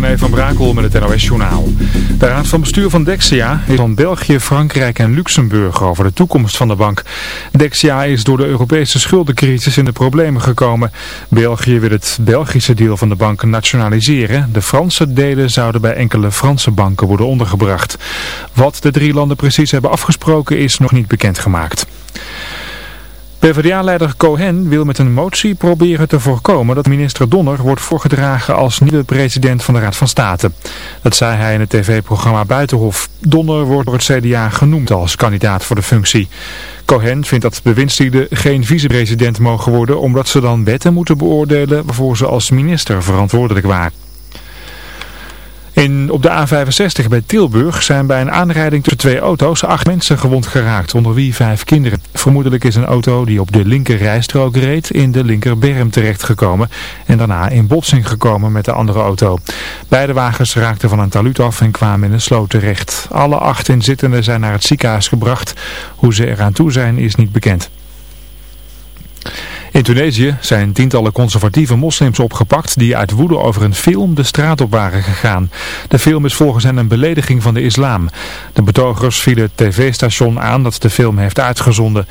René van Brakel met het NOS-journaal. De raad van bestuur van Dexia is van België, Frankrijk en Luxemburg over de toekomst van de bank. Dexia is door de Europese schuldencrisis in de problemen gekomen. België wil het Belgische deel van de bank nationaliseren. De Franse delen zouden bij enkele Franse banken worden ondergebracht. Wat de drie landen precies hebben afgesproken is nog niet bekendgemaakt. PvdA-leider Cohen wil met een motie proberen te voorkomen dat minister Donner wordt voorgedragen als nieuwe president van de Raad van State. Dat zei hij in het tv-programma Buitenhof. Donner wordt door het CDA genoemd als kandidaat voor de functie. Cohen vindt dat bewindslieden geen vicepresident mogen worden omdat ze dan wetten moeten beoordelen waarvoor ze als minister verantwoordelijk waren. In, op de A65 bij Tilburg zijn bij een aanrijding tussen twee auto's acht mensen gewond geraakt, onder wie vijf kinderen. Vermoedelijk is een auto die op de linker rijstrook reed in de linkerberm terechtgekomen en daarna in botsing gekomen met de andere auto. Beide wagens raakten van een taluut af en kwamen in een sloot terecht. Alle acht inzittenden zijn naar het ziekenhuis gebracht. Hoe ze eraan toe zijn is niet bekend. In Tunesië zijn tientallen conservatieve moslims opgepakt die uit woede over een film de straat op waren gegaan. De film is volgens hen een belediging van de islam. De betogers vielen het tv-station aan dat de film heeft uitgezonden.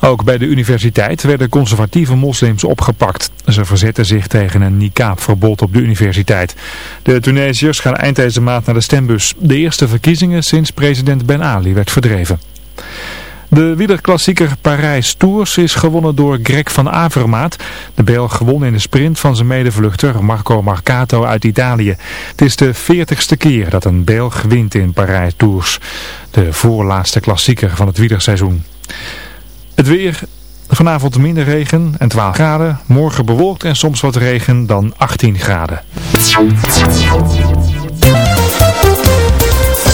Ook bij de universiteit werden conservatieve moslims opgepakt. Ze verzetten zich tegen een niqab-verbod op de universiteit. De Tunesiërs gaan eind deze maand naar de stembus. De eerste verkiezingen sinds president Ben Ali werd verdreven. De wielerklassieker Parijs Tours is gewonnen door Greg van Avermaat. De Belg won in de sprint van zijn medevluchter Marco Marcato uit Italië. Het is de veertigste keer dat een Belg wint in Parijs Tours. De voorlaatste klassieker van het wielerseizoen. Het weer... Vanavond minder regen en 12 graden. Morgen bewolkt en soms wat regen dan 18 graden.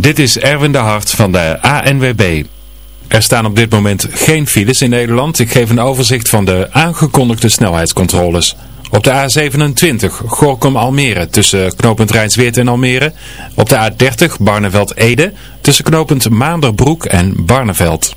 Dit is Erwin de Hart van de ANWB. Er staan op dit moment geen files in Nederland. Ik geef een overzicht van de aangekondigde snelheidscontroles. Op de A27 Gorkum-Almere tussen knooppunt Rijnsweert en Almere. Op de A30 Barneveld-Ede tussen knooppunt Maanderbroek en Barneveld.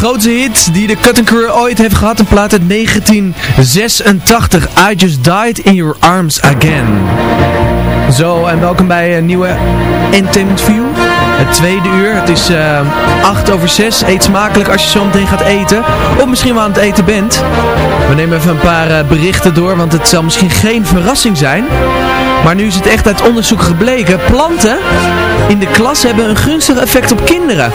Grootste hit die de Cutting Crew ooit heeft gehad, een plaat uit 1986. I Just Died in Your Arms Again. Zo, en welkom bij een nieuwe Entertainment View. Het tweede uur, het is uh, 8 over 6. Eet smakelijk als je zo meteen gaat eten. Of misschien wel aan het eten bent. We nemen even een paar uh, berichten door, want het zal misschien geen verrassing zijn. Maar nu is het echt uit onderzoek gebleken. Planten in de klas hebben een gunstig effect op kinderen.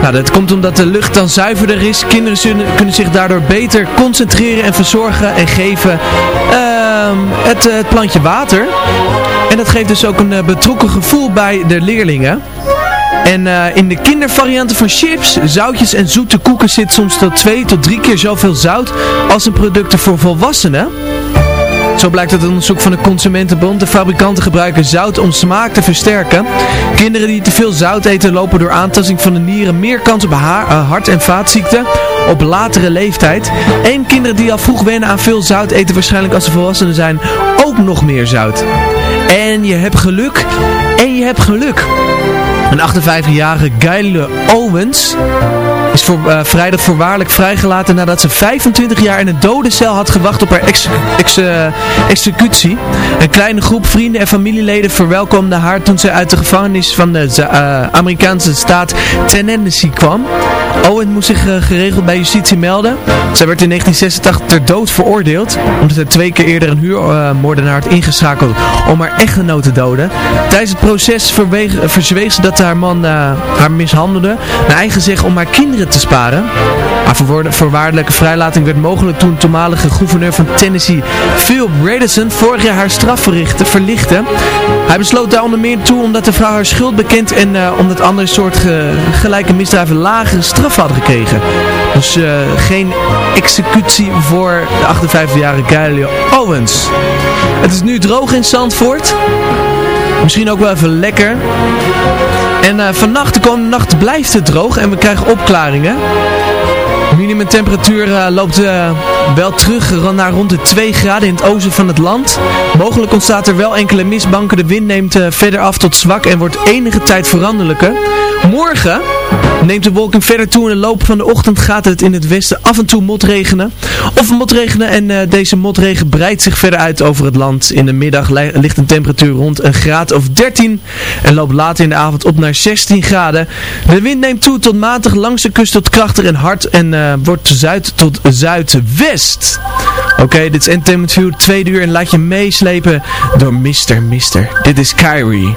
Nou, dat komt omdat de lucht dan zuiverder is. Kinderen kunnen zich daardoor beter concentreren en verzorgen en geven uh, het, het, plantje water. En dat geeft dus ook een uh, betrokken gevoel bij de leerlingen. En uh, in de kindervarianten van chips, zoutjes en zoete koeken zit soms tot twee tot drie keer zoveel zout als in producten voor volwassenen. Zo blijkt uit onderzoek van de Consumentenbond. De fabrikanten gebruiken zout om smaak te versterken. Kinderen die te veel zout eten lopen door aantasting van de nieren meer kans op haar, hart- en vaatziekten op latere leeftijd. En kinderen die al vroeg wennen aan veel zout eten waarschijnlijk als ze volwassenen zijn ook nog meer zout. En je hebt geluk. En je hebt geluk. Een 58-jarige Gayle Owens is voor, uh, vrijdag voorwaardelijk vrijgelaten nadat ze 25 jaar in een dodencel had gewacht op haar ex, ex, uh, executie. Een kleine groep vrienden en familieleden verwelkomde haar toen ze uit de gevangenis van de uh, Amerikaanse staat Tennessee kwam. Owen moest zich geregeld bij justitie melden. Zij werd in 1986 ter dood veroordeeld, omdat hij twee keer eerder een huurmoordenaar had ingeschakeld om haar echtgenoot te doden. Tijdens het proces verzweeg ze dat haar man haar mishandelde, naar eigen zeg om haar kinderen te sparen. Haar voorwaardelijke vrijlating werd mogelijk toen toenmalige gouverneur van Tennessee, Phil Bredesen, vorig jaar haar straf verlichtte. Hij besloot daar onder meer toe omdat de vrouw haar schuld bekend en uh, omdat andere soorten gelijke misdrijven lagere straf hadden gekregen. Dus uh, geen executie voor de 58-jarige Gayle Owens. Het is nu droog in Zandvoort. Misschien ook wel even lekker. En uh, vannacht, de komende nacht blijft het droog en we krijgen opklaringen. Minimumtemperatuur uh, loopt uh, wel terug naar rond de 2 graden in het oosten van het land. Mogelijk ontstaat er wel enkele mistbanken. De wind neemt verder af tot zwak en wordt enige tijd veranderlijker. Morgen neemt de wolking verder toe. In de loop van de ochtend gaat het in het westen af en toe motregenen. Of motregenen en uh, deze motregen breidt zich verder uit over het land. In de middag ligt een temperatuur rond een graad of 13 en loopt later in de avond op naar 16 graden. De wind neemt toe tot matig langs de kust tot krachtig en hard en uh, wordt zuid tot zuidwest. Oké, dit is Entertainment View, tweede uur en laat je meeslepen door Mr. Mister. Dit is Kyrie.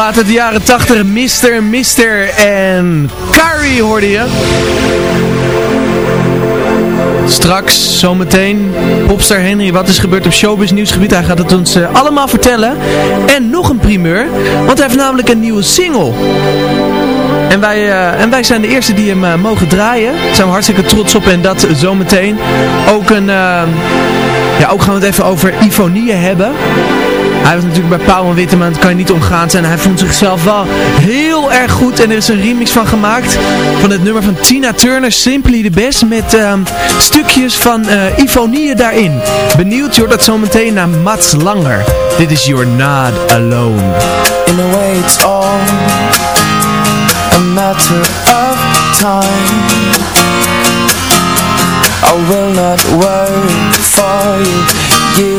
Uit de jaren 80, Mr. Mister en Carrie hoorde je. Straks, zometeen, popstar Henry, wat is gebeurd op showbiz nieuwsgebied. Hij gaat het ons eh, allemaal vertellen. En nog een primeur, want hij heeft namelijk een nieuwe single. En wij, eh, en wij zijn de eerste die hem eh, mogen draaien. Daar zijn we hartstikke trots op en dat zometeen. Ook, een, ja, ook gaan we het even over Ifonie hebben. Hij was natuurlijk bij Pauw en Witteman, dat kan je niet omgaan zijn. Hij vond zichzelf wel heel erg goed en er is een remix van gemaakt. Van het nummer van Tina Turner, Simply the Best. Met ehm, stukjes van uh, Ifonie daarin. Benieuwd, je hoort dat zometeen naar Mats Langer. Dit is You're Not Alone. In a way it's all a matter of time I will not worry for you You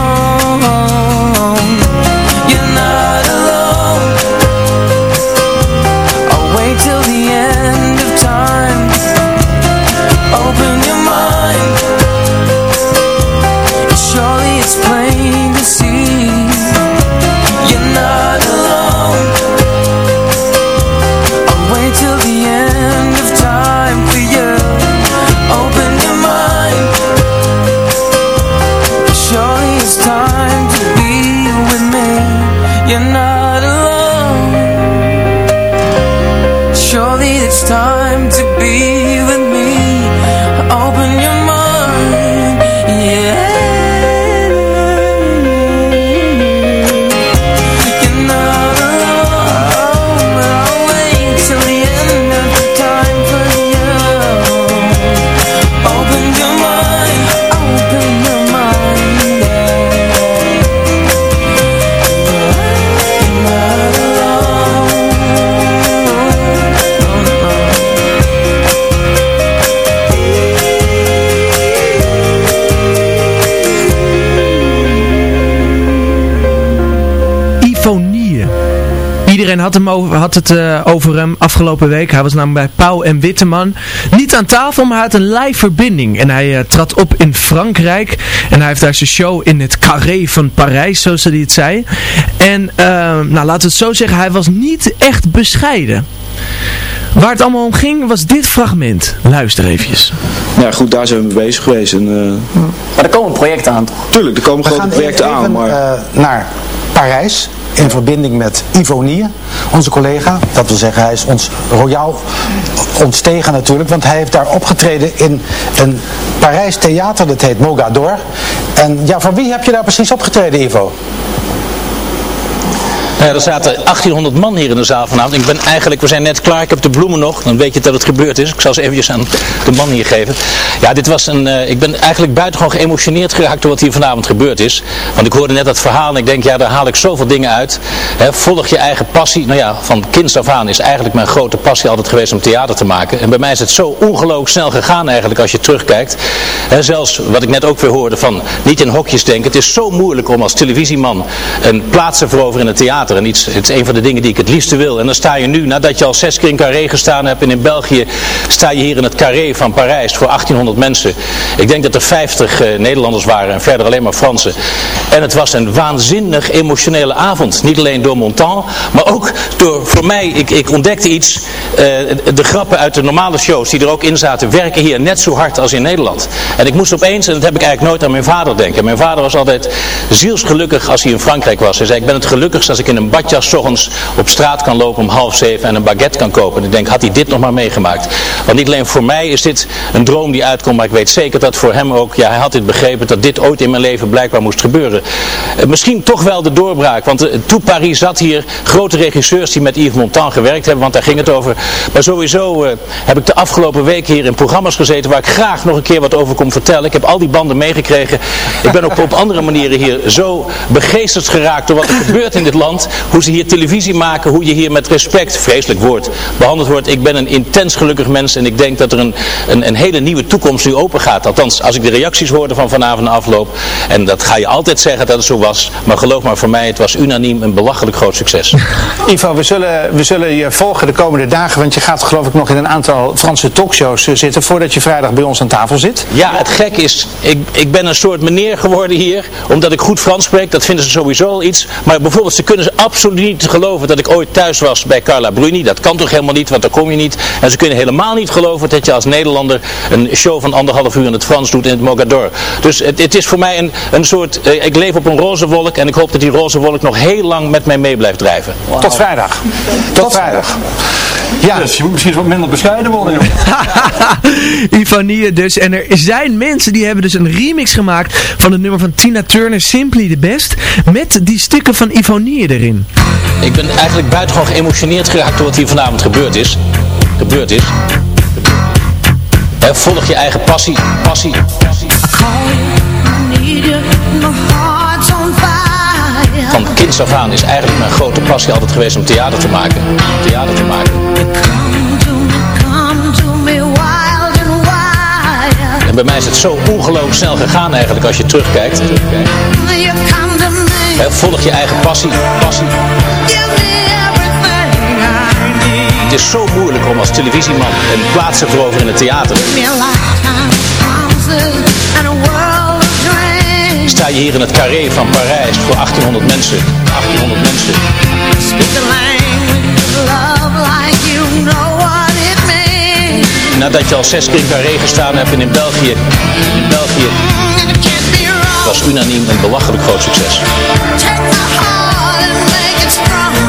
Iedereen had, hem over, had het eh, over hem afgelopen week. Hij was namelijk bij Pauw en Witteman. Niet aan tafel, maar hij had een live verbinding. En hij eh, trad op in Frankrijk. En hij heeft daar zijn show in het Carré van Parijs, zoals hij het zei. En, eh, nou laten we het zo zeggen, hij was niet echt bescheiden. Waar het allemaal om ging, was dit fragment. Luister eventjes. Nou ja, goed, daar zijn we mee bezig geweest. En, eh, Maar er komen projecten aan toch? tuurlijk, er komen We grote gaan projecten even, aan, maar... naar Parijs in verbinding met Ivonie, onze collega. Dat wil zeggen, hij is ons royaal ontstegen natuurlijk, want hij heeft daar opgetreden in een Parijs theater, dat heet Mogador. En ja, voor wie heb je daar precies opgetreden, Ivo? Ja, er zaten 1800 man hier in de zaal vanavond. Ik ben eigenlijk, we zijn net klaar, ik heb de bloemen nog. Dan weet je dat het gebeurd is. Ik zal ze eventjes aan de man hier geven. Ja, dit was een, eh, ik ben eigenlijk buitengewoon geëmotioneerd geraakt door wat hier vanavond gebeurd is. Want ik hoorde net dat verhaal en ik denk, ja, daar haal ik zoveel dingen uit. Volg je eigen passie. Nou ja, van kinds af aan is eigenlijk mijn grote passie altijd geweest om theater te maken. En bij mij is het zo ongelooflijk snel gegaan eigenlijk als je terugkijkt. Hè, zelfs wat ik net ook weer hoorde van niet in hokjes denken. Het is zo moeilijk om als televisieman een plaats te veroveren in het theater. En iets, het is een van de dingen die ik het liefste wil. En dan sta je nu, nadat je al zes keer in Carré gestaan hebt en in België, sta je hier in het Carré van Parijs voor 1800 mensen. Ik denk dat er 50 eh, Nederlanders waren en verder alleen maar Fransen. En het was een waanzinnig emotionele avond. Niet alleen door Montan, maar ook door, voor mij, ik, ik ontdekte iets, eh, de grappen uit de normale shows die er ook in zaten, werken hier net zo hard als in Nederland. En ik moest opeens, en dat heb ik eigenlijk nooit aan mijn vader denken. Mijn vader was altijd zielsgelukkig als hij in Frankrijk was. Hij zei, ik ben het gelukkigst als ik in een badjas ochtends op straat kan lopen om half zeven en een baguette kan kopen. En ik denk, had hij dit nog maar meegemaakt. Want niet alleen voor mij is dit een droom die uitkomt, maar ik weet zeker dat voor hem ook, ja, hij had dit begrepen, dat dit ooit in mijn leven blijkbaar moest gebeuren. Eh, misschien toch wel de doorbraak, want uh, toen Paris zat hier grote regisseurs die met Yves Montand gewerkt hebben, want daar ging het over. Maar sowieso uh, heb ik de afgelopen weken hier in programma's gezeten waar ik graag nog een keer wat over kon vertellen. Ik heb al die banden meegekregen. Ik ben ook op andere manieren hier zo begeesterd geraakt door wat er gebeurt in dit land. Hoe ze hier televisie maken, hoe je hier met respect, vreselijk woord, behandeld wordt. Ik ben een intens gelukkig mens en ik denk dat er een, een, een hele nieuwe toekomst nu open gaat. Althans, als ik de reacties hoorde van vanavond afloop. En dat ga je altijd zeggen dat het zo was. Maar geloof maar voor mij, het was unaniem een belachelijk groot succes. Ivo, we zullen, we zullen je volgen de komende dagen, want je gaat geloof ik nog in een aantal Franse talkshows eh, zitten voordat je vrijdag bij ons aan tafel zit. Ja, het gek is, ik, ik ben een soort meneer geworden hier, omdat ik goed Frans spreek. Dat vinden ze sowieso al iets. Maar bijvoorbeeld, ze kunnen ze absoluut niet geloven dat ik ooit thuis was bij Carla Bruni. Dat kan toch helemaal niet, want daar kom je niet. En ze kunnen helemaal niet geloven dat je als Nederlander een show van anderhalf uur in het Frans doet in het Mogador. Dus het, het is voor mij een, een soort, eh, ik leef op een roze wolk en ik hoop dat die roze wolk nog heel lang met mij mee blijft drijven. Tot vrijdag. Tot, vrijdag. Ja. Dus je moet misschien wat minder bescheiden worden. Ivonie dus. En er zijn mensen die hebben dus een remix gemaakt van het nummer van Tina Turner, Simply the Best. Met die stukken van Ivonie erin. Ik ben eigenlijk buitengewoon geëmotioneerd geraakt door wat hier vanavond gebeurd is. Gebeurd is. Volg je eigen passie, passie, passie. Van kinds af aan is eigenlijk mijn grote passie altijd geweest om theater te maken. Theater te maken. En bij mij is het zo ongelooflijk snel gegaan eigenlijk als je terugkijkt. Volg je eigen passie, passie. Het is zo moeilijk om als televisieman een plaats te veroveren in het theater. Sta je hier in het carré van Parijs voor 1800 mensen. 1800 mensen. Nadat je al zes keer in carré gestaan hebt en in België, in België was unaniem een belachelijk groot succes.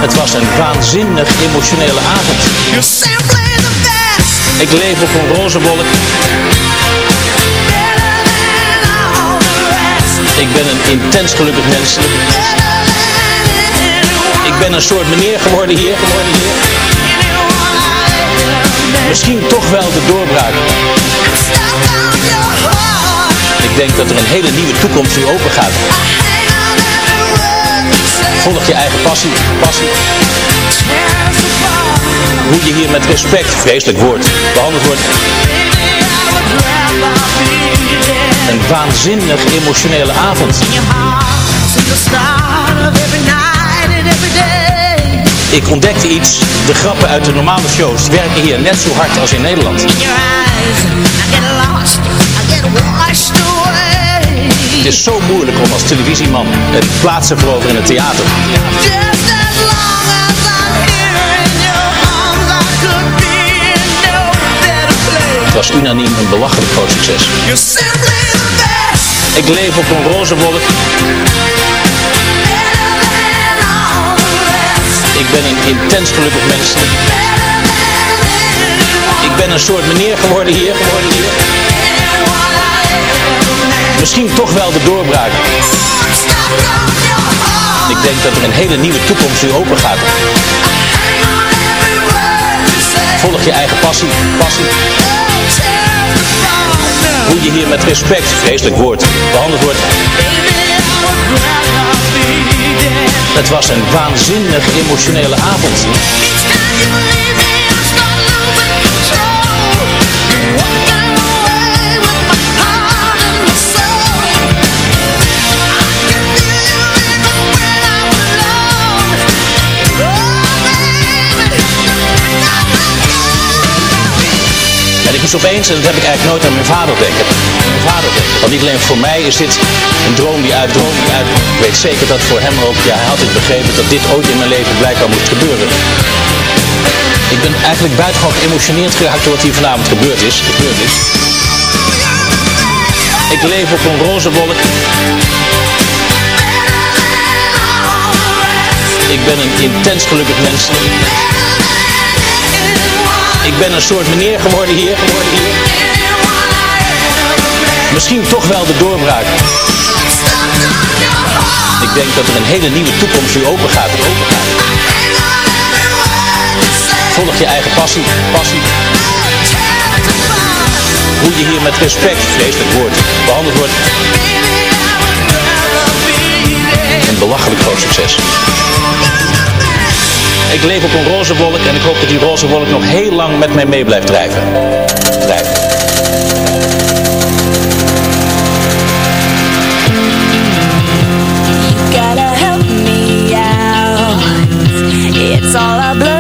Het was een waanzinnig emotionele avond. Ik leef op een roze wolk. Ik ben een intens gelukkig mens. Ik ben een soort meneer geworden hier. Misschien toch wel de doorbraak. Ik denk dat er een hele nieuwe toekomst nu open gaat. Volg je eigen passie, passie. Hoe je hier met respect, vreselijk woord, behandeld wordt. Een waanzinnig emotionele avond. Ik ontdekte iets, de grappen uit de normale shows werken hier net zo hard als in Nederland. Het is zo moeilijk om als televisieman een plaats te veroveren in het theater. Het was unaniem een belachelijk groot succes. Ik leef op een roze wolk. Ik ben een intens gelukkig mens. Ik ben een soort meneer geworden hier. Geworden hier. Misschien toch wel de doorbraak. Ik denk dat er een hele nieuwe toekomst nu open gaat. Volg je eigen passie, passie. Hoe je hier met respect, vreselijk woord, behandeld wordt. Het was een waanzinnig emotionele avond. Moest opeens, en dat heb ik eigenlijk nooit aan mijn vader denken. Mijn vader. Want niet alleen voor mij is dit een droom die uit, droom die uit. Ik weet zeker dat voor hem ook, ja, hij had het begrepen dat dit ooit in mijn leven blijkbaar moet gebeuren. Ik ben eigenlijk buitengewoon geëmotioneerd geraakt door wat hier vanavond gebeurd is. Gebeurd is. Ik leef op een roze wolk. Ik ben een intens gelukkig mens. Ik ben een soort meneer geworden hier. Geworden hier. Misschien toch wel de doorbraak. Ik denk dat er een hele nieuwe toekomst nu open gaat. Open. Volg je eigen passie. passie. Hoe je hier met respect, vreselijk woord, behandeld wordt. Een belachelijk groot succes. Ik leef op een roze wolk en ik hoop dat die roze wolk nog heel lang met mij mee blijft drijven. Drijven. gotta help me out. It's all a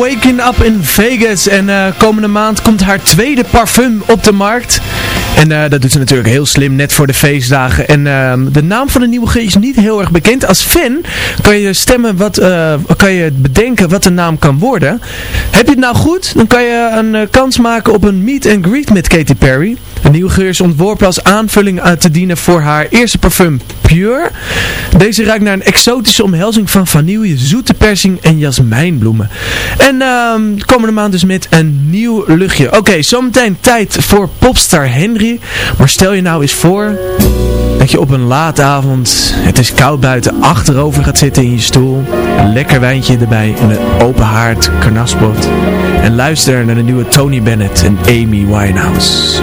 Waking Up in Vegas. En eh, komende maand komt haar tweede parfum op de markt. En eh, dat doet ze natuurlijk heel slim, net voor de feestdagen. En ehm, de naam van de nieuwe G is niet heel erg bekend. Als fan kan je stemmen, wat, eh, kan je bedenken wat de naam kan worden. Heb je het nou goed, dan kan je een kans maken op een meet and greet met Katy Perry. De nieuwe geur is ontworpen als aanvulling te dienen voor haar eerste parfum Pure. Deze ruikt naar een exotische omhelzing van vanille, zoete persing en jasmijnbloemen. En ehm, komende maand dus met een nieuw luchtje. Oké, zometeen tijd voor popstar Henry. Maar stel je nou eens voor dat je op een late avond, het is koud buiten, achterover gaat zitten in je stoel. Een lekker wijntje erbij en een open haard karnaspot. En luister naar de nieuwe Tony Bennett en Amy Winehouse.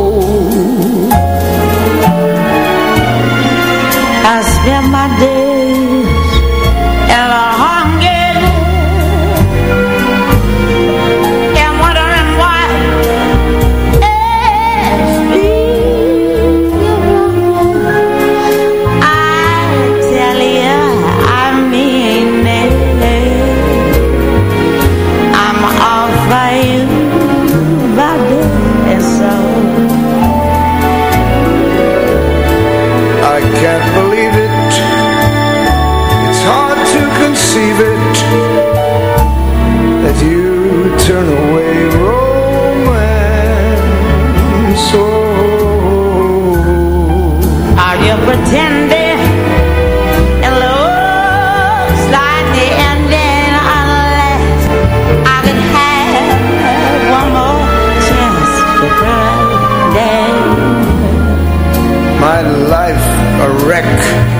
Wreck.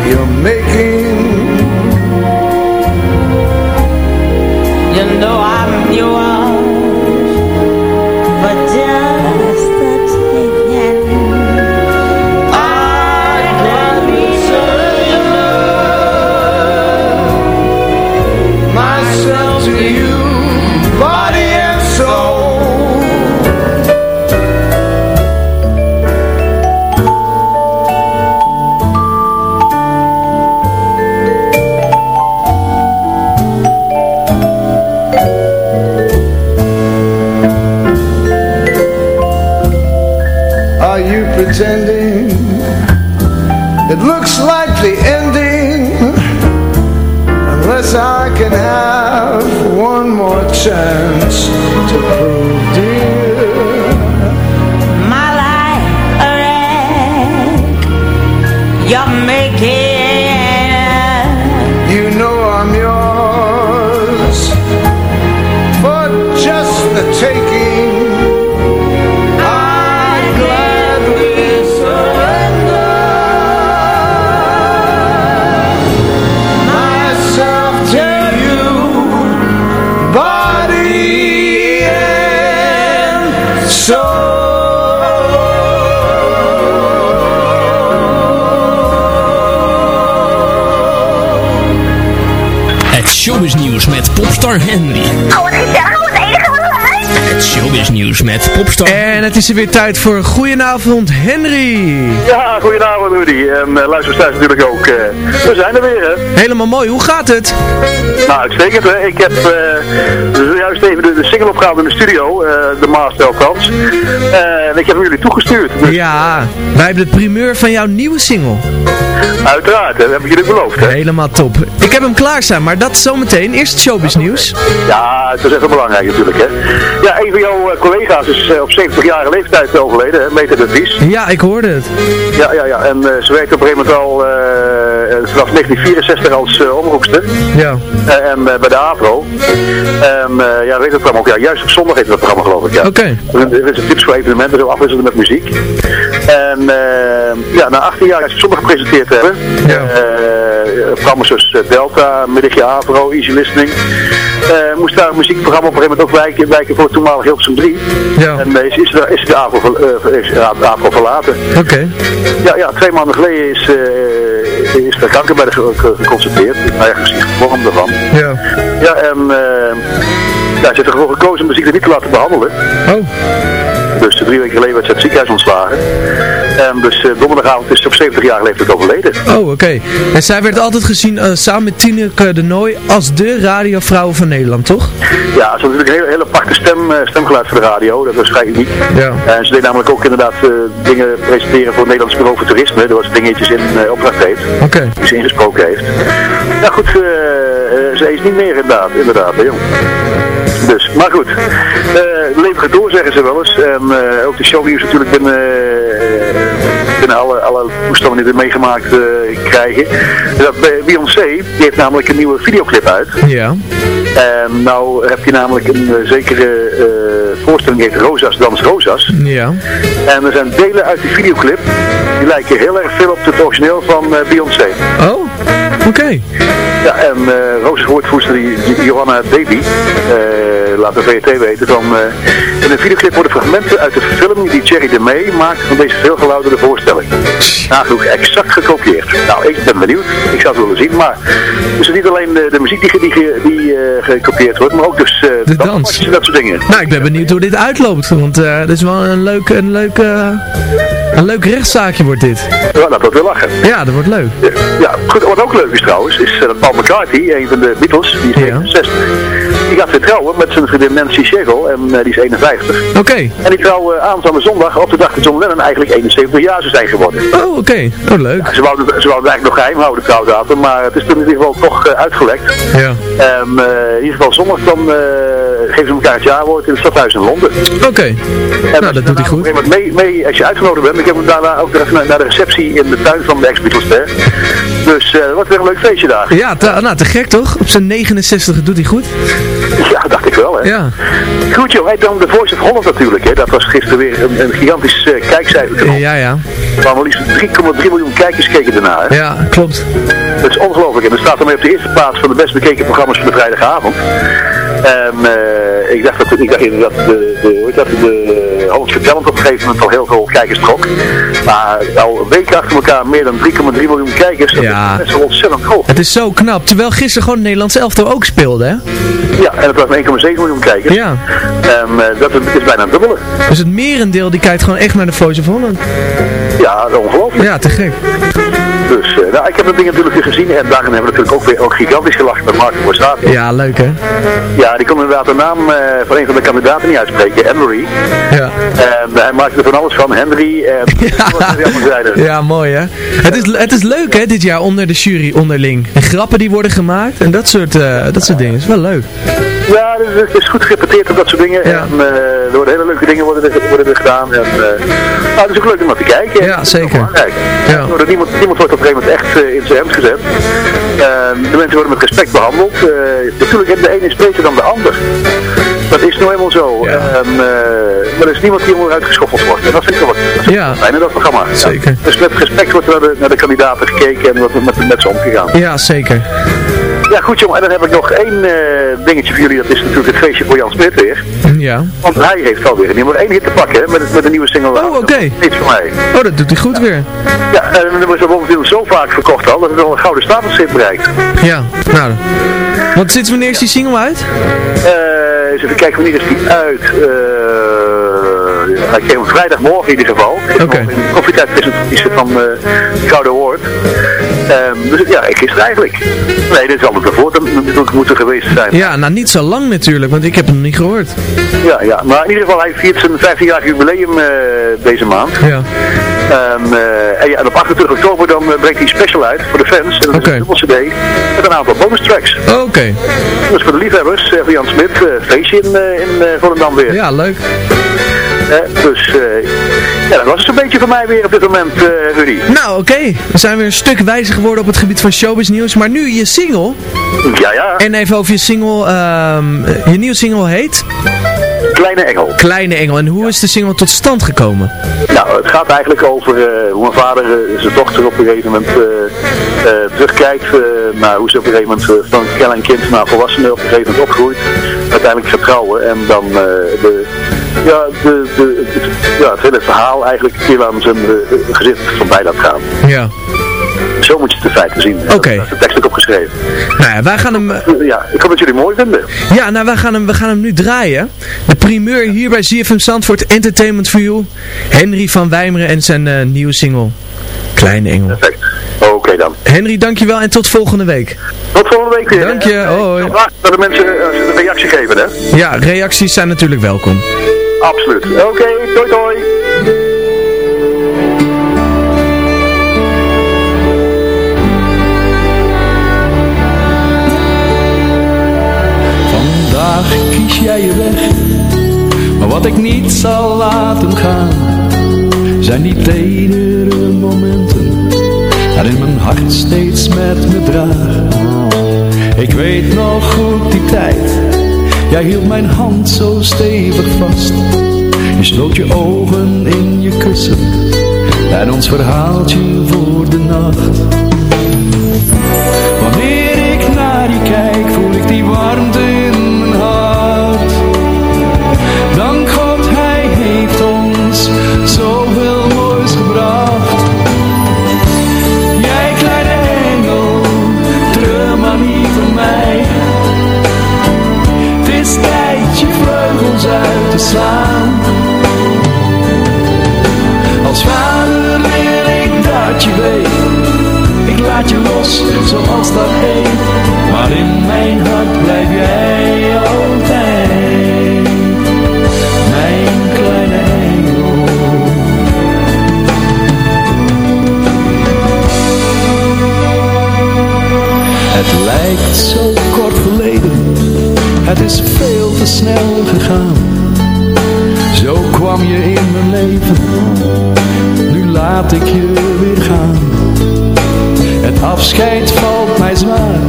You're making Henry. Oh, wat gezellig, wat enige wat leuk. Het showbiznieuws met popstar En het is er weer tijd voor Goedenavond Henry. Ja, goedenavond Rudy. En uh, luisteraars thuis natuurlijk ook. eh, we zijn er weer, hè. Helemaal mooi, hoe gaat het? Nou, uitstekend, hè. Ik heb eh, zojuist even de, de single opgehaald in de studio, eh, de master althans. Eh, en ik heb hem jullie toegestuurd. Dus Ja, wij hebben de primeur van jouw nieuwe single. uiteraard, hè, dat heb ik jullie beloofd, hè. Helemaal top. Ik heb hem klaarstaan, maar dat zometeen. Eerst het showbiznieuws. Ja, het is even belangrijk natuurlijk, hè. Ja, een van jouw eh, collega's is eh, op 70-jarige leeftijd overleden, hè, Meta de Vries. Ja, ik hoorde het. Ja, ja, ja. En eh, ze werkte op een gegeven moment al vanaf 1964 als uh, omroepster. Ja. Eh, en eh, bij de AVRO. En eh, ja, weet dat kwam ook, ja, juist op zondag heette dat programma geloof ik, ja. Oké. Er is een tips voor evenementen, zo afwisselen met muziek. En eh, ja, na 18 jaar is het zondag gepresenteerd te hebben. Ja. Eh, programma's zoals eh, Delta, Middagje AVRO, Easy Listening. Eh, moest daar een muziekprogramma op een gegeven moment ook wijken, wijken voor toenmalig Hilversum 3. Ja. En eh, is, is, de, is de AVRO, eh, is de AVRO verlaten. Oké. Ja, ja, twee maanden geleden is, eh, is de kanker bij de ge- ge- geconstateerd. Nou ja, gezien vorm ervan. Ja. Ja, en eh ja, ze heeft ervoor gekozen om de ziekte niet te laten behandelen. Oh. Dus drie weken geleden werd ze uit het ziekenhuis ontslagen. En dus eh, donderdagavond is ze op 70 jaar leeftijd overleden. Oh, oké. En zij werd altijd gezien eh, samen met Tineke de Nooi als de radiovrouw van Nederland, toch? Ja, ze had natuurlijk een hele, hele aparte stem, eh, stemgeluid voor de radio. Dat was vrij uniek. Ja. En ze deed namelijk ook inderdaad dingen presenteren voor het Nederlands Bureau voor Toerisme. Er was dingetjes in opdracht heeft. Oké. Die ze ingesproken heeft. Nou goed, ze is niet meer inderdaad, inderdaad, jong. Dus, maar goed. leven gaat door, zeggen ze wel eens. En eh, ook de shownieuws natuurlijk binnen, eh, binnen alle, alle toestanden die we meegemaakt krijgen. Dat, Beyoncé, die heeft namelijk een nieuwe videoclip uit. Ja. En nou heb je namelijk een eh, zekere eh, voorstelling, heet Rosas Dans Rosas. Ja. En er zijn delen uit die videoclip, die lijken heel erg veel op het origineel van eh, Beyoncé. Oh, oké. Ja, en uh, Roos woordvoerster, Johanna Davy, uh, laat de VRT weten, van uh, in de videoclip worden fragmenten uit de film die Thierry de May maakte van deze veelgelouderde voorstelling. Nagenoeg exact gekopieerd. Nou, ik ben benieuwd. Ik zou het willen zien, maar dus niet alleen de, de muziek die, die, die gekopieerd wordt, maar ook dus de dans en dat soort dingen. Nou, ik ben benieuwd hoe dit uitloopt, want dat is wel een leuk, een leuk, een leuk rechtszaakje wordt dit. Ja, dat wordt wel lachen. Ja, dat wordt leuk. Ja, ja goed, wat ook leuk is trouwens, is dat Paul McCartney, een van de Beatles, die is 67, die gaat weer trouwen met zijn vriendin Nancy Shegel en uh, die is 51. Oké. Okay. En die trouwen aanstaande zondag op de dag dat John Lennon eigenlijk 71 jaar zou zijn geworden. Oh, oké. Okay. Oh, leuk. Ja, ze wouden ze wouden eigenlijk nog geheim houden, de trouwdatum, maar het is toen in ieder geval toch uh, uitgelekt. Ja. Uh, in ieder geval zondag dan geven ze elkaar het jaarwoord in het stadhuis in Londen. Oké. Okay. Nou, dat doet hij goed. Mee, mee, als je uitgenodigd bent, ik heb hem daarna ook naar, naar de receptie in de tuin van de ex-Beatles Dus uh, wat weer een leuk feestje daar. Ja, te, nou te gek toch? Op zijn 69 doet hij goed. Ja, dacht ik wel hè. Ja. Goed joh, hey, dan de Voice of Holland natuurlijk hè. Dat was gisteren weer een, een gigantisch uh, kijkcijfer. Ja, ja. Maar maar liefst 3,3 miljoen kijkers keken ernaar. Hè? Ja, klopt. Dat is ongelooflijk. En er staat ermee op de eerste plaats van de best bekeken programma's van de vrijdagavond. En uh, ik dacht dat, ik dacht dat de, de, dat, de hoofdvertellend op een gegeven moment al heel veel kijkers trok. Maar al een week achter elkaar meer dan 3,3 miljoen kijkers, dat ja. is best wel ontzettend hoog. Het is zo knap. Terwijl gisteren gewoon Nederlands elftal ook speelde, hè? Ja, en het was 1,7 miljoen kijkers. Ja. En uh, dat is bijna een dubbele. Dus het merendeel die kijkt gewoon echt naar de Voice of Holland. Ja, ongelooflijk. Ja, te gek. Dus, uh, nou, ik heb dat ding natuurlijk weer gezien en daarin hebben we natuurlijk ook weer ook gigantisch gelachen met Martin Borsato. Ja, leuk hè? Ja, die kon inderdaad de naam uh, van een van de kandidaten niet uitspreken, Henry. Ja. En uh, hij maakte er van alles van, Henry en ja. ja, mooi hè? Het is, het is leuk hè, dit jaar onder de jury onderling. En grappen die worden gemaakt en dat soort, dat soort dingen. is wel leuk. Ja, het is, goed gerepeteerd op dat soort dingen. Ja. En er worden hele leuke dingen worden er, worden er gedaan. En, nou, het is ook leuk om naar te kijken. Ja, zeker. Ja. Niemand, niemand wordt op een gegeven moment echt uh, in zijn hemd gezet. Uh, de mensen worden met respect behandeld. Natuurlijk, de ene is beter dan de ander. Dat is nou eenmaal zo. Ja. En, maar er is niemand die onderuit geschoffeld wordt. En dat vind ik wel wat ja. fijn in dat programma. Zeker. Dus met respect wordt naar de, naar de kandidaten gekeken en wordt met, met ze omgegaan. Ja, zeker. Ja, goed jongen. En dan heb ik nog één uh, dingetje voor jullie. Dat is natuurlijk het feestje voor Jan Smit weer. Ja. Want hij heeft alweer een nummer 1 hit te pakken, hè, met, met een nieuwe single. Oh, oké. Okay. Van mij. Oh, dat doet hij goed weer. Ja, en dan is dat natuurlijk zo vaak verkocht al, dat het al een gouden heeft bereikt. Ja, nou. Want sinds wanneer is die single uit? Uh, eens even kijken, wanneer is die uit? Uh, hij kreeg hem vrijdagmorgen in ieder geval. Oké. Okay. In de koffietijdpresentatie van uh, Gouden Award. Um, dus ja, gisteren eigenlijk. Nee, dit is altijd ervoor natuurlijk moeten geweest zijn. Ja, nou niet zo lang natuurlijk, want ik heb hem nog niet gehoord. Ja, ja, maar in ieder geval, hij viert zijn 15-jarig jubileum uh, deze maand. Ja. Um, uh, en, ja, en op 28 oktober dan uh, brengt hij special uit voor de fans. En dat okay. is een dubbel cd met een aantal bonus tracks. Oké. Okay. Dus voor de liefhebbers, van Jan Smit, feestje in, in Volendam weer. Ja, leuk. Dus ja, dat was het een beetje voor mij weer op dit moment, Rudy. Nou, oké. Okay. We zijn weer een stuk wijzer geworden op het gebied van showbiz nieuws. Maar nu je single. Ja, ja. En even over je single. Um, je nieuwe single heet... Kleine Engel. Kleine Engel. En hoe is de single tot stand gekomen? Nou, het gaat eigenlijk over uh, hoe mijn vader uh, zijn dochter op een gegeven moment uh, terugkijkt naar hoe ze op een gegeven moment van klein kind naar volwassenen op een gegeven moment opgroeit. Uiteindelijk vertrouwen en dan de, ja, de, de, ja, het hele verhaal eigenlijk heel aan zijn gezicht voorbij laat gaan. Ja. Zo moet je het in feite zien. Oké. Okay. Daar is de tekst ook opgeschreven. Nou ja, wij gaan hem... Ja, ik hoop dat jullie mooi vinden. Ja, nou wij gaan hem, we gaan hem nu draaien. De primeur hier bij ZFM Zandvoort Entertainment for You. Henry van Wijmeren en zijn uh, nieuwe single. Kleine Engel. Perfect. Oké okay dan. Henry, dankjewel en tot volgende week. Tot volgende week weer. Dank je. Hoi. Dat de mensen een reactie geven, hè? Ja, reacties zijn natuurlijk welkom. Absoluut. Oké, doei doei. Vandaag kies jij je weg, maar wat ik niet zal laten gaan, zijn die tedere momenten, waarin mijn hart steeds met me draagt. Ik weet nog goed die tijd Jij hield mijn hand zo stevig vast. Je sloot je ogen in je kussen. En ons verhaaltje voor de nacht. Wanneer ik naar je kijk, voel ik die warmte Als vader leer ik dat je weet, ik laat je los zoals dat heet. Maar in mijn hart blijf jij altijd, mijn kleine engel. Het lijkt zo kort geleden, het is veel te snel gegaan kwam je in mijn leven, nu laat ik je weer gaan. Het afscheid valt mij zwaar,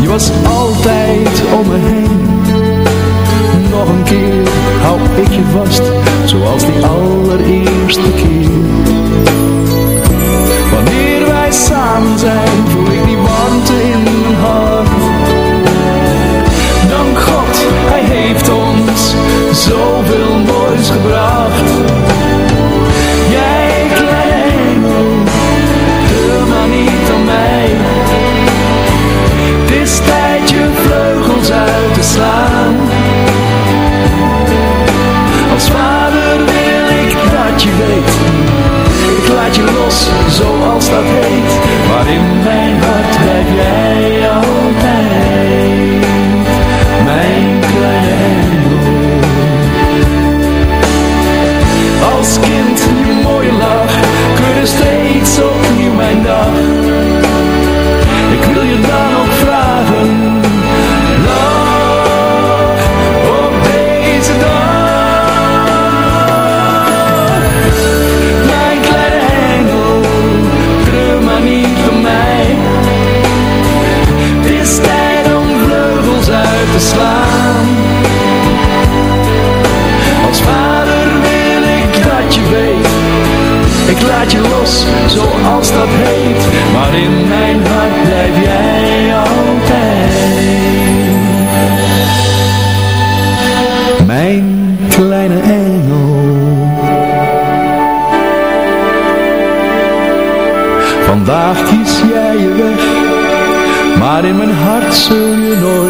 je was altijd om me heen. Nog een keer hou ik je vast, zoals die allereerste keer. Wanneer wij samen zijn zoals dat heet, maar in mijn hart blijf jij altijd, mijn kleine engel. Als kind, je mooie lach, kunnen steeds laat je los, zoals dat heet. Maar in mijn hart blijf jij altijd. Mijn kleine engel. Vandaag kies jij je weg, maar in mijn hart zul je nooit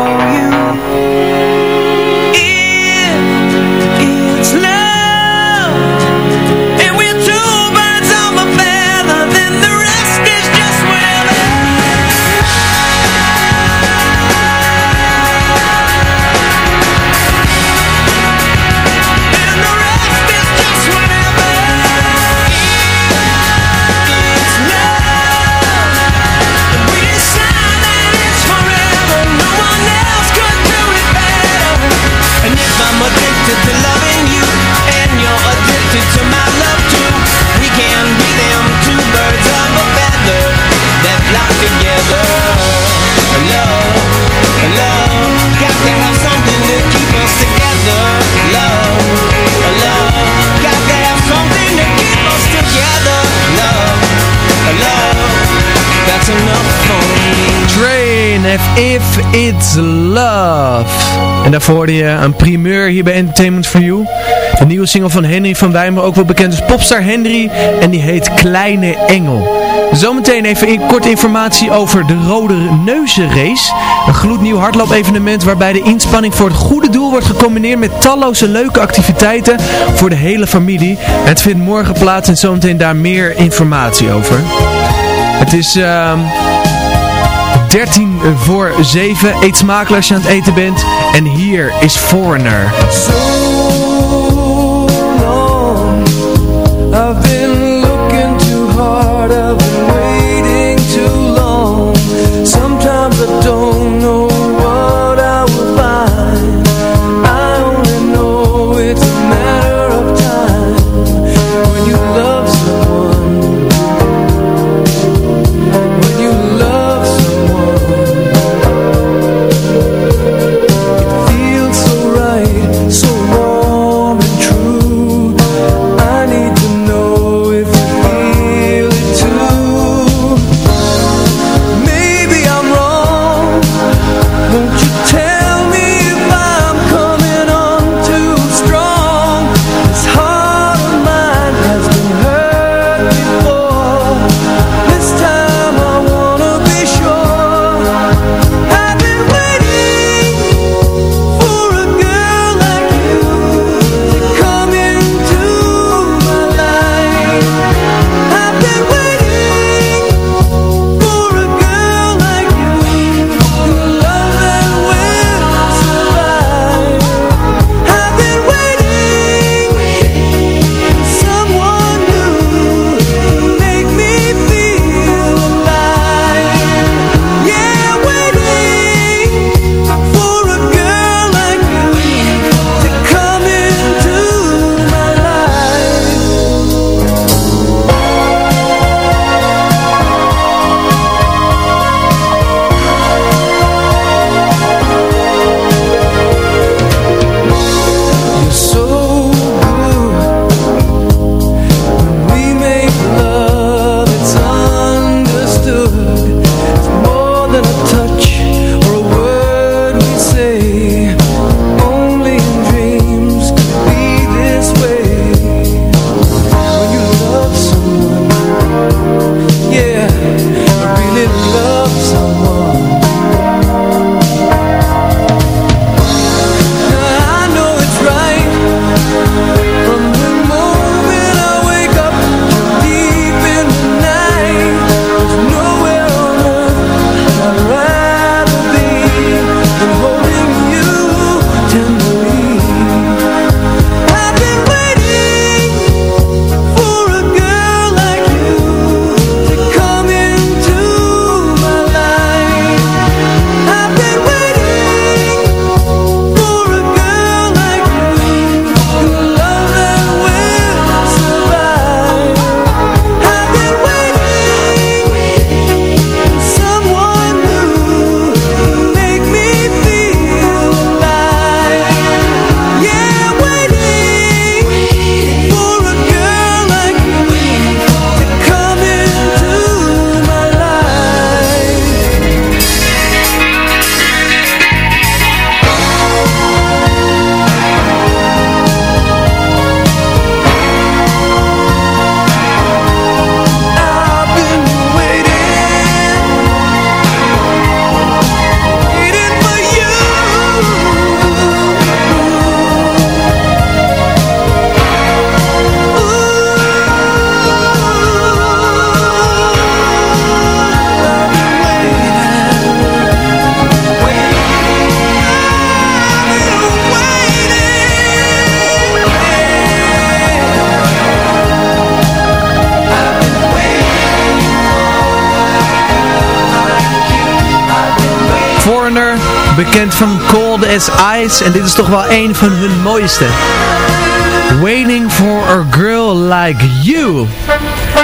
it's love. En daarvoor hoorde je een primeur hier bij Entertainment for You. Een nieuwe single van Henry van Wijmer, ook wel bekend als Popstar Henry. En die heet Kleine Engel. Zometeen even in, kort informatie over de Rode Neuzenrace. Een gloednieuw hardloop-evenement waarbij de inspanning voor het goede doel wordt gecombineerd met talloze leuke activiteiten voor de hele familie. Het vindt morgen plaats en zometeen daar meer informatie over. Het is... ehm 13 voor 7. Eet smakelijk als je aan het eten bent. En hier is Foreigner. I've been looking too hard, Ice. En dit is toch wel een van hun mooiste. Waiting for a girl like you.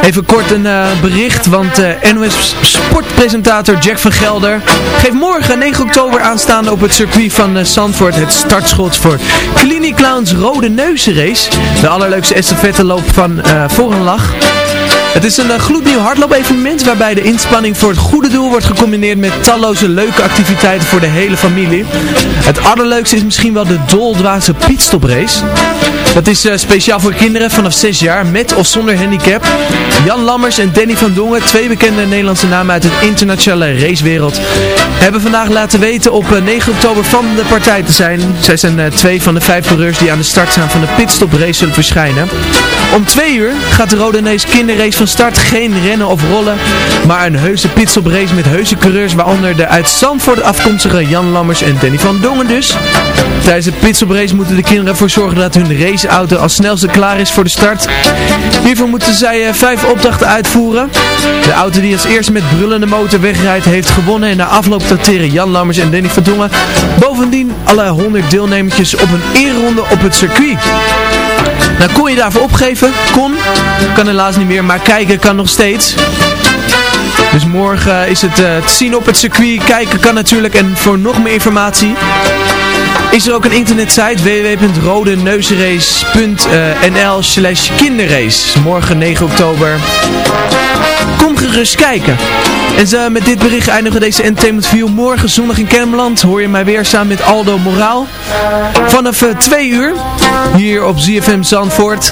Even kort een eh, bericht, want uh, NOS sportpresentator Jack van Gelder geeft morgen 9 oktober aanstaande op het circuit van uh, Zandvoort het startschot voor Clinic Clowns Rode Neuzenrace. De allerleukste estafetteloop van een lach. Het is een gloednieuw hardloop-evenement waarbij de inspanning voor het goede doel wordt gecombineerd met talloze leuke activiteiten voor de hele familie. Het allerleukste is misschien wel de doldwaze pitstoprace. Dat is speciaal voor kinderen vanaf 6 jaar met of zonder handicap. Jan Lammers en Danny van Dongen, twee bekende Nederlandse namen uit het internationale racewereld, hebben vandaag laten weten op 9 oktober van de partij te zijn. Zij zijn twee van de vijf coureurs die aan de start staan van de pitstop race zullen verschijnen. Om twee uur gaat de Rode Neus kinderrace van start. Geen rennen of rollen, maar een heuse pitstop race met heuse coureurs, waaronder de uit Zandvoort afkomstige Jan Lammers en Danny van Dongen dus. Tijdens de pitstop race moeten de kinderen ervoor zorgen dat hun raceauto als snelste klaar is voor de start. Hiervoor moeten zij vijf opdrachten uitvoeren. De auto die als eerste met brullende motor wegrijdt heeft gewonnen en na afloop dateren Jan Lammers en Danny van Dongen bovendien alle 100 deelnemertjes op een eerronde op het circuit. Nou, kon je daarvoor opgeven? Kon. Kan helaas niet meer, maar kijken kan nog steeds. Dus morgen is het uh, te zien op het circuit. Kijken kan natuurlijk. En voor nog meer informatie is er ook een internetsite www.rodeneuzenrace.nl slash kinderrace. Morgen 9 oktober. Kom gerust kijken. En met dit bericht eindigen we deze Entertainment View. Morgen zondag in Kermeland hoor je mij weer samen met Aldo Moraal. Vanaf 2 uur hier op ZFM Zandvoort.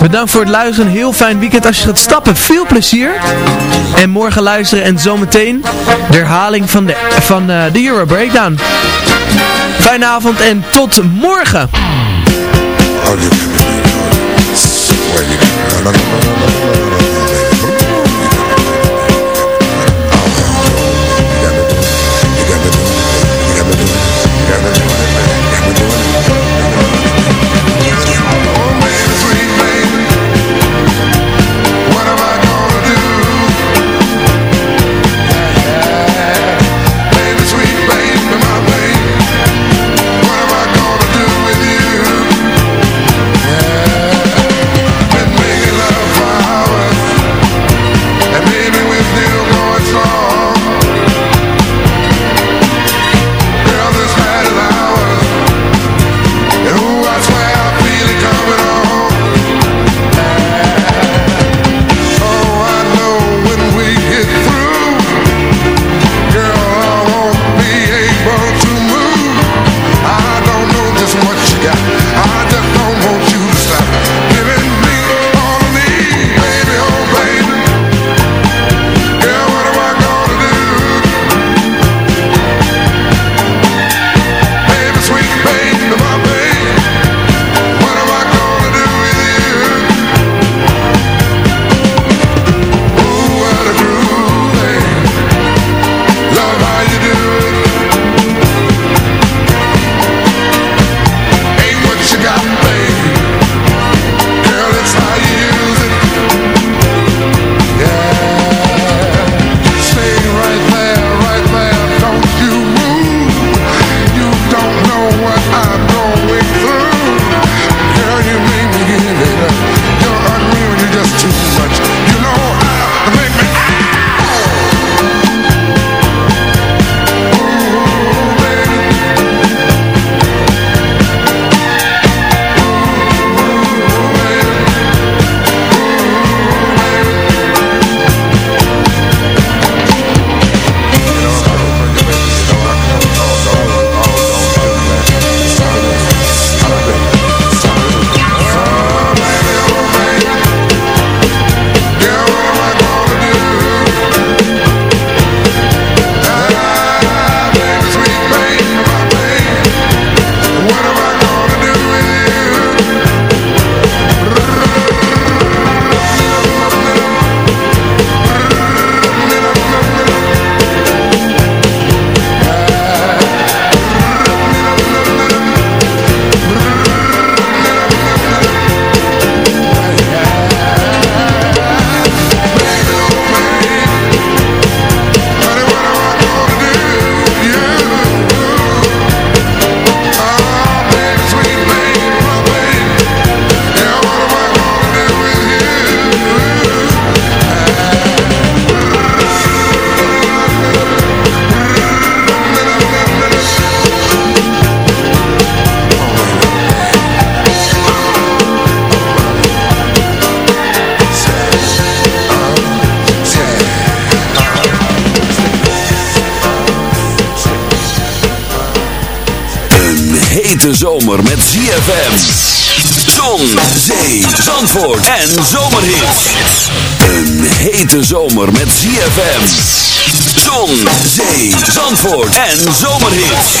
Bedankt voor het luisteren. Heel fijn weekend als je gaat stappen. Veel plezier. En morgen luisteren en zometeen de herhaling van de, van, uh, de Euro Breakdown. Fijne avond en tot morgen. hete zomer met ZFM. Zon, zee, zandvoort en zomerhit. Een hete zomer met ZFM. Zon, zee, zandvoort en zomerhit.